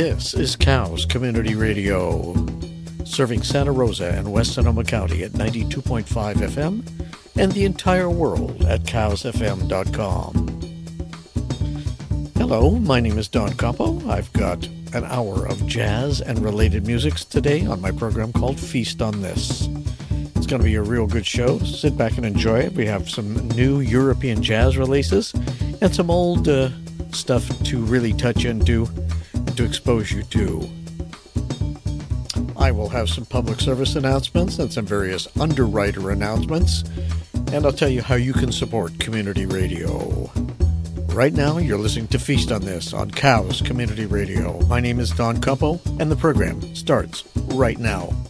This is Cows Community Radio, serving Santa Rosa and West Sonoma County at 92.5 FM and the entire world at cowsfm.com. Hello, my name is Don Campau. I've got an hour of jazz and related musics today on my program called Feast on This. It's going to be a real good show. Sit back and enjoy it. We have some new European jazz releases and some old uh, stuff to really touch into to expose you to. I will have some public service announcements and some various underwriter announcements, and I'll tell you how you can support community radio. Right now, you're listening to Feast on This on Cows Community Radio. My name is Don Campau, and the program starts right now.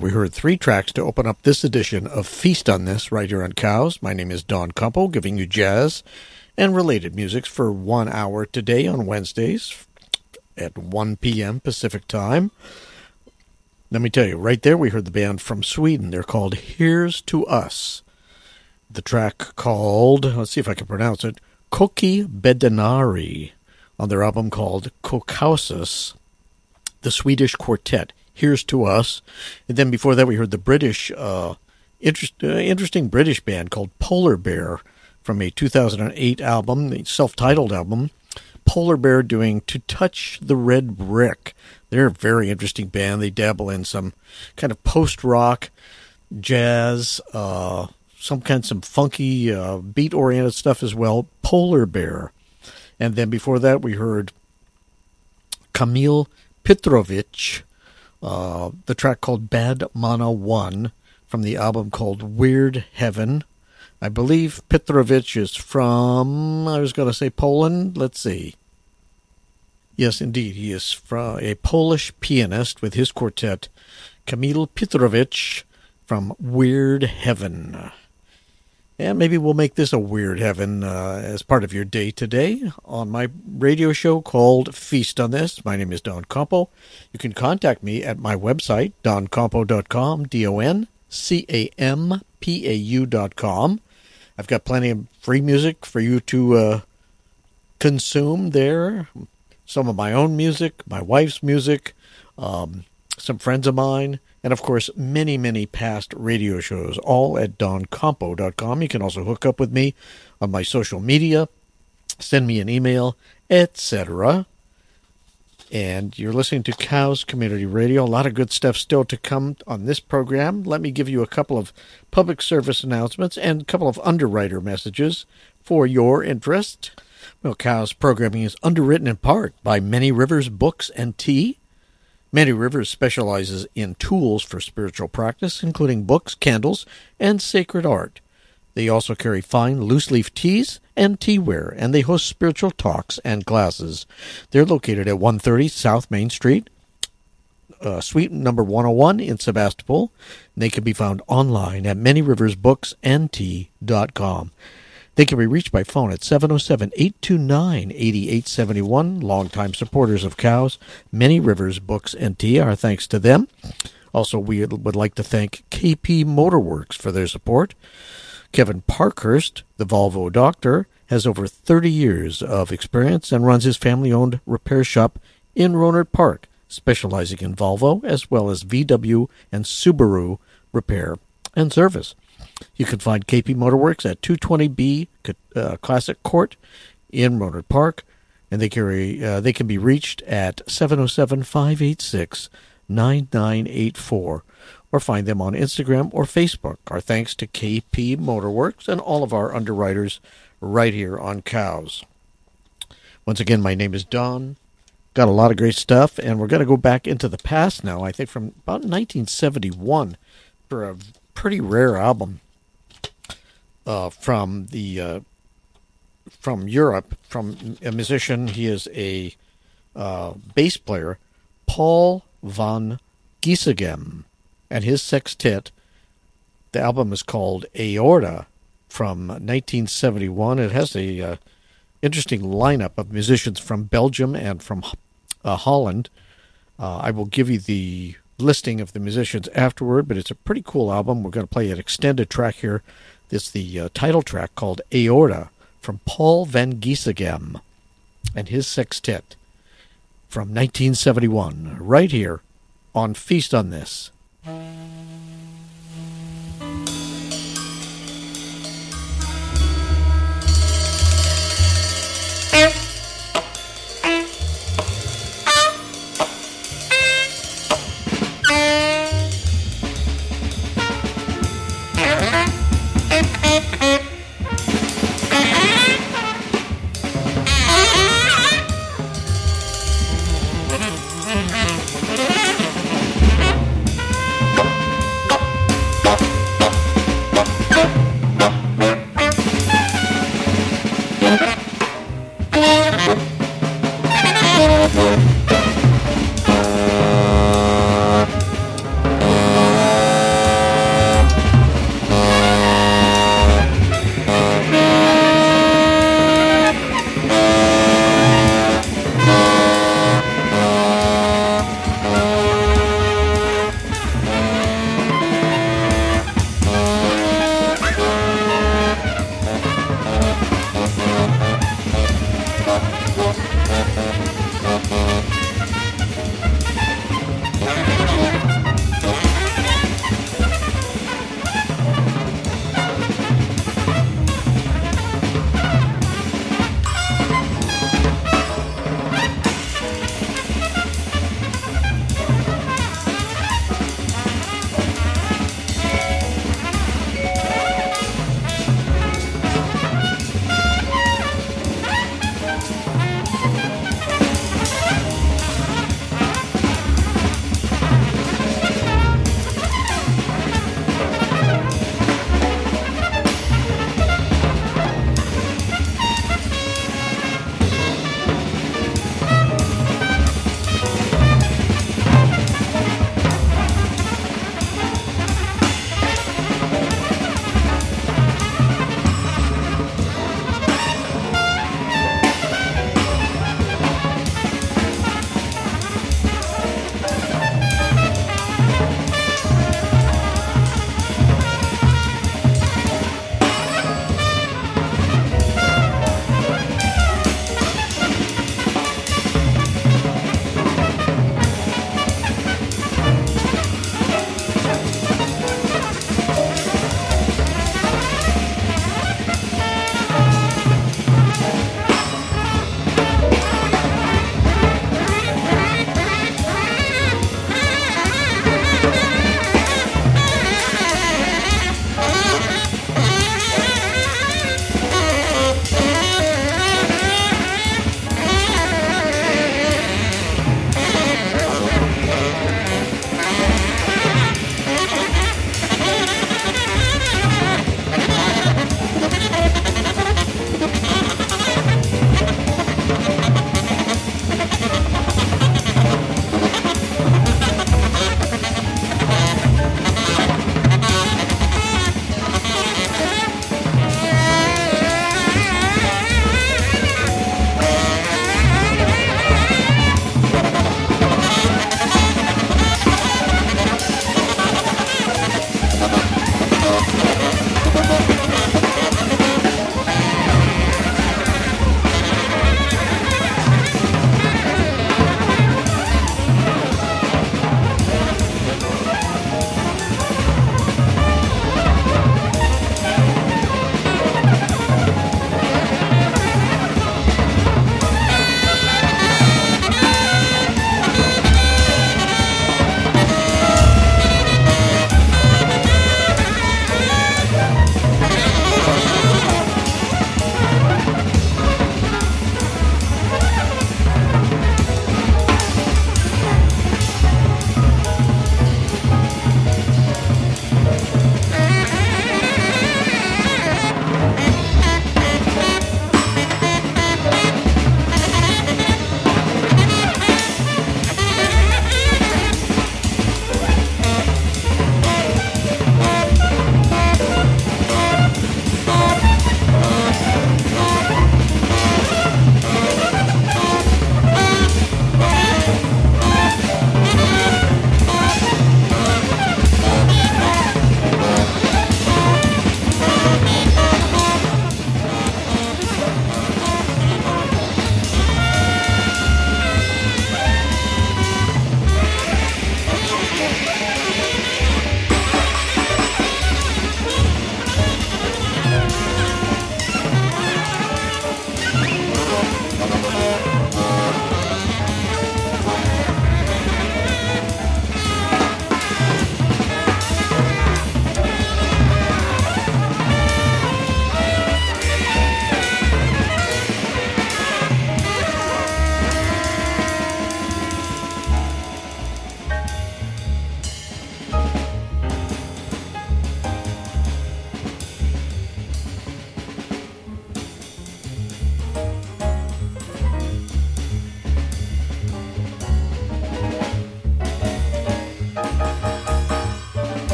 We heard three tracks to open up this edition of Feast on This right here on Cows. My name is Don Campau, giving you jazz and related musics for one hour today on Wednesdays at 1 p.m. Pacific Time. Let me tell you, right there we heard the band from Sweden. They're called Here's to Us. The track called, let's see if I can pronounce it, Koki Bedenari on their album called Kokausus. The Swedish Quartet, Here's to Us. And then before that we heard the British, uh, interest, uh, interesting British band called Polar Bear from a 2008 album, the self-titled album. Polar Bear doing To Touch the Red Brick. They're a very interesting band. They dabble in some kind of post rock, jazz, uh, some kind of some funky uh, beat oriented stuff as well. Polar Bear. And then before that, we heard Kamil Piotrowicz, uh, the track called Bad Mana 1 from the album called Weird Heaven. I believe Piotrowicz is from, I was going to say Poland. Let's see. Yes, indeed. He is from a Polish pianist with his quartet, Kamil Piotrowicz from Weird Heaven. And maybe we'll make this a weird heaven uh, as part of your day today on my radio show called Feast on This. My name is Don Campau. You can contact me at my website, doncampau.com, D O N C A M P A U.com. I've got plenty of free music for you to uh, consume there some of my own music, my wife's music, um, some friends of mine, and of course, many, many past radio shows, all at doncampau.com. You can also hook up with me on my social media, send me an email, etc. And you're listening to Cows Community Radio. A lot of good stuff still to come on this program. Let me give you a couple of public service announcements and a couple of underwriter messages for your interest. Well, Cow's programming is underwritten in part by Many Rivers Books and Tea. Many Rivers specializes in tools for spiritual practice, including books, candles, and sacred art. They also carry fine loose leaf teas and teaware, and they host spiritual talks and classes. They're located at 130 South Main Street, uh, suite number 101 in Sebastopol. They can be found online at manyriversbooksandtea.com. They can be reached by phone at 707 829 8871. Longtime supporters of cows, Many Rivers Books and Tea. Our thanks to them. Also, we would like to thank KP Motorworks for their support. Kevin Parkhurst, the Volvo doctor, has over 30 years of experience and runs his family owned repair shop in Rohnert Park, specializing in Volvo as well as VW and Subaru repair and service. You can find KP Motorworks at 220B uh, Classic Court in Rohnert Park, and they carry uh, they can be reached at 707-586-9984 or find them on Instagram or Facebook. Our thanks to KP Motorworks and all of our underwriters right here on Cows. Once again, my name is Don. Got a lot of great stuff, and we're going to go back into the past now. I think from about 1971 for a pretty rare album uh, from the uh, from Europe, from a musician. He is a uh, bass player, Paul van Gysegem, and his sextet. The album is called Aorta from 1971. It has a uh, interesting lineup of musicians from Belgium and from uh, Holland. Uh, I will give you the listing of the musicians afterward, but it's a pretty cool album. We're going to play an extended track here it's the uh, title track called Aorta from Paul van Gysegem and his sextet from 1971, right here on Feast on This.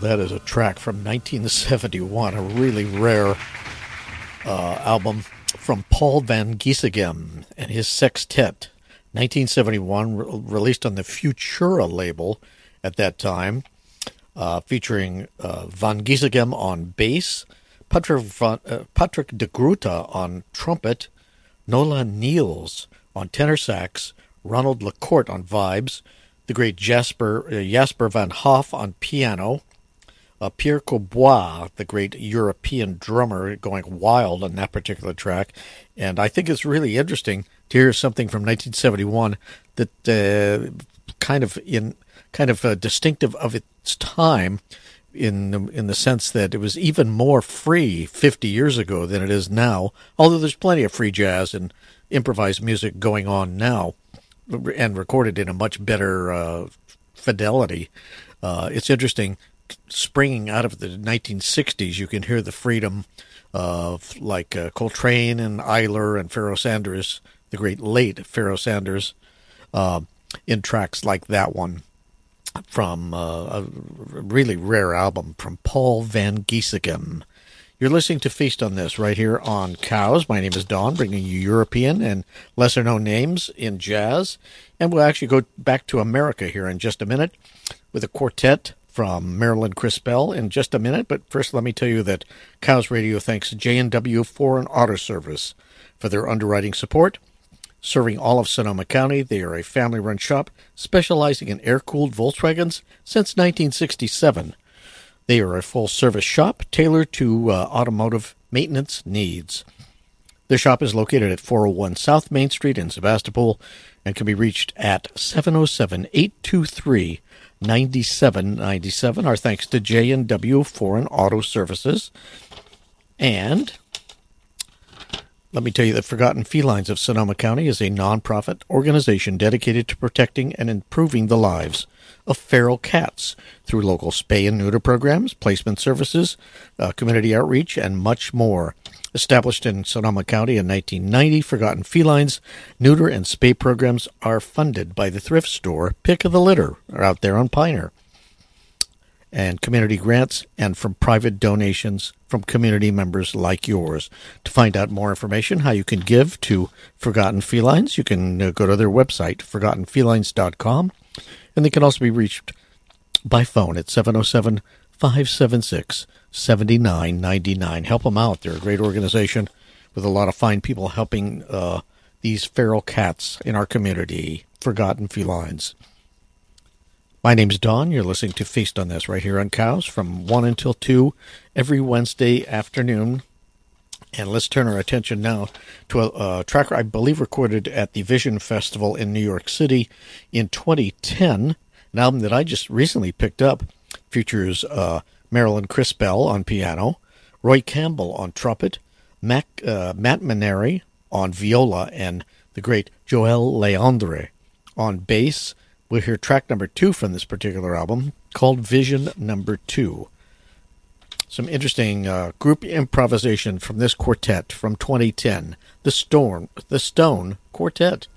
That is a track from 1971, a really rare uh, album from Paul Van Gysegem and his sextet. 1971, re- released on the Futura label at that time, uh, featuring uh, Van Gysegem on bass, Patrick, Van, uh, Patrick de Groote on trumpet, Nola Niels on tenor sax, Ronald LaCourt on vibes, the great Jasper uh, Jasper van Hoff on piano, uh, Pierre Courbois, the great European drummer, going wild on that particular track. And I think it's really interesting to hear something from 1971 that uh, kind of in kind of uh, distinctive of its time. In the, in the sense that it was even more free 50 years ago than it is now, although there's plenty of free jazz and improvised music going on now and recorded in a much better uh, fidelity. Uh, it's interesting, springing out of the 1960s, you can hear the freedom of like uh, Coltrane and Ayler and Pharoah Sanders, the great late Pharoah Sanders, uh, in tracks like that one from uh, a really rare album from Paul Van Gysegem. You're listening to Feast on This right here on KOWS. My name is Don, bringing you European and lesser known names in jazz. And we'll actually go back to America here in just a minute with a quartet from Marilyn Crispell in just a minute. But first, let me tell you that KOWS Radio thanks J&W Foreign Auto Service for their underwriting support. Serving all of Sonoma County, they are a family run shop specializing in air cooled Volkswagens since 1967. They are a full service shop tailored to uh, automotive maintenance needs. The shop is located at 401 South Main Street in Sebastopol and can be reached at 707 823 9797. Our thanks to J&W Foreign Auto Services. And let me tell you that Forgotten Felines of Sonoma County is a nonprofit organization dedicated to protecting and improving the lives of feral cats through local spay and neuter programs, placement services, uh, community outreach, and much more. Established in Sonoma County in 1990, Forgotten Felines neuter and spay programs are funded by the thrift store Pick of the Litter, out there on Piner and community grants and from private donations from community members like yours. To find out more information, how you can give to Forgotten Felines, you can uh, go to their website, forgottenfelines.com and they can also be reached by phone at 707 576 7999. Help them out. They're a great organization with a lot of fine people helping uh, these feral cats in our community, forgotten felines. My name's Don. You're listening to Feast on This right here on KOWS from 1 until 2 every Wednesday afternoon. And let's turn our attention now to a, a track I believe recorded at the Vision Festival in New York City in 2010. An album that I just recently picked up features uh, Marilyn Crispell on piano, Roy Campbell on trumpet, Mac, uh, Matt Maneri on viola, and the great Joëlle Léandre on bass. We'll hear track number two from this particular album called Vision Number Two some interesting uh, group improvisation from this quartet from 2010, the Storm, the Stone Quartet.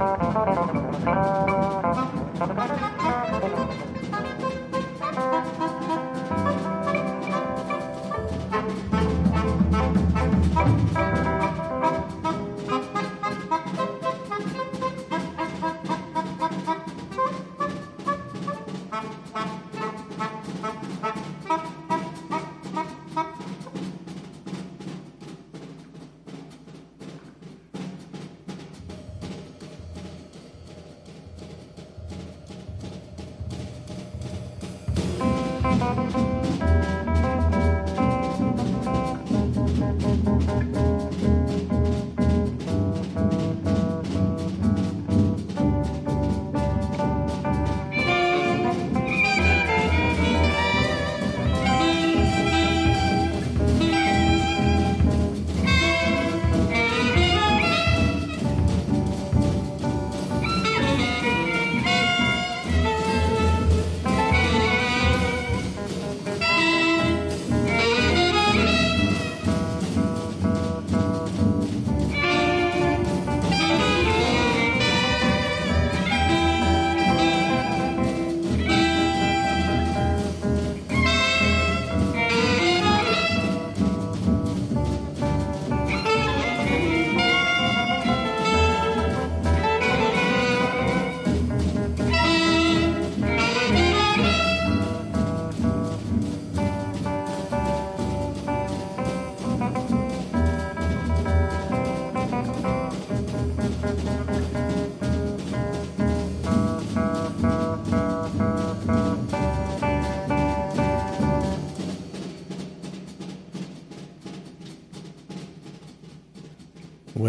Thank you.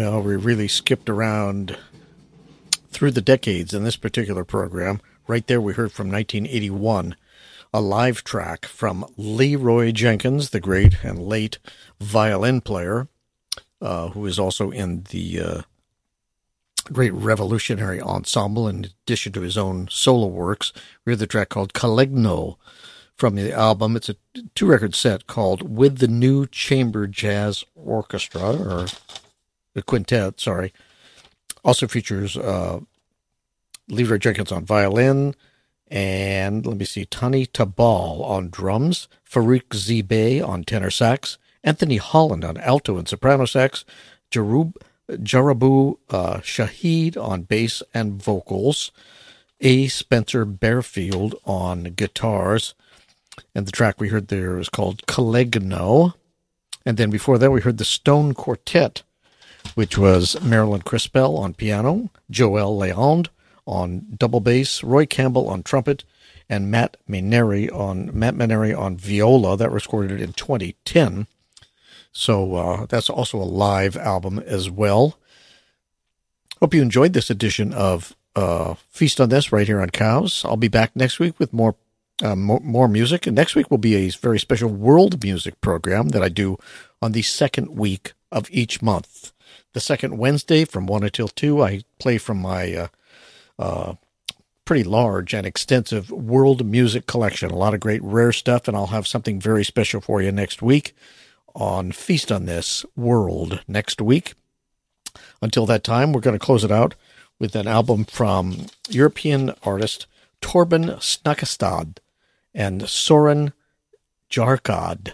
Well, we really skipped around through the decades in this particular program. Right there, we heard from 1981 a live track from Leroy Jenkins, the great and late violin player, uh, who is also in the uh, great revolutionary ensemble in addition to his own solo works. We heard the track called Collegno from the album. It's a two record set called With the New Chamber Jazz Orchestra, or the quintet, sorry, also features uh, Leroy Jenkins on violin, and let me see, Tani Tabbal on drums, Farik Zibe on tenor sax, Anthony Holland on alto and soprano sax, Jarub, Jaribu uh, Shahid on bass and vocals, A. Spencer Barefield on guitars, and the track we heard there is called Collegno. And then before that, we heard the Stone Quartet which was Marilyn Crispell on piano, Joëlle Léandre on double bass, Roy Campbell on trumpet, and Matt Maneri on Matt Maneri on viola. That was recorded in 2010. So uh, that's also a live album as well. Hope you enjoyed this edition of uh, Feast on This right here on KOWS. I'll be back next week with more, uh, more, more music, and next week will be a very special world music program that I do on the second week of each month the second Wednesday from 1 until 2, I play from my uh, uh, pretty large and extensive world music collection. A lot of great rare stuff, and I'll have something very special for you next week. on Feast on This World next week. Until that time, we're going to close it out with an album from European artist Torben Snekkestad and Soren Kjargaard.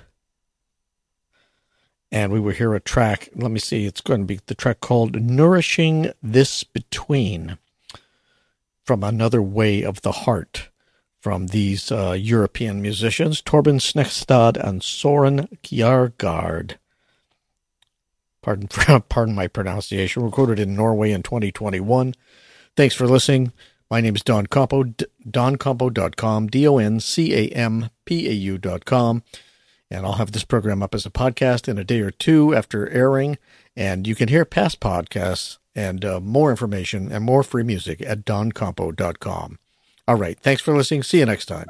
And we will hear a track. Let me see. It's going to be the track called Nourishing This Between from Another Way of the Heart from these uh, European musicians, Torben Snekkestad and Soren Kjargaard. Pardon, pardon my pronunciation. Recorded in Norway in 2021. Thanks for listening. My name is Don Campau, doncampau.com, D-O-N-C-A-M-P-A-U.com. And I'll have this program up as a podcast in a day or two after airing. And you can hear past podcasts and uh, more information and more free music at doncampau.com. All right. Thanks for listening. See you next time.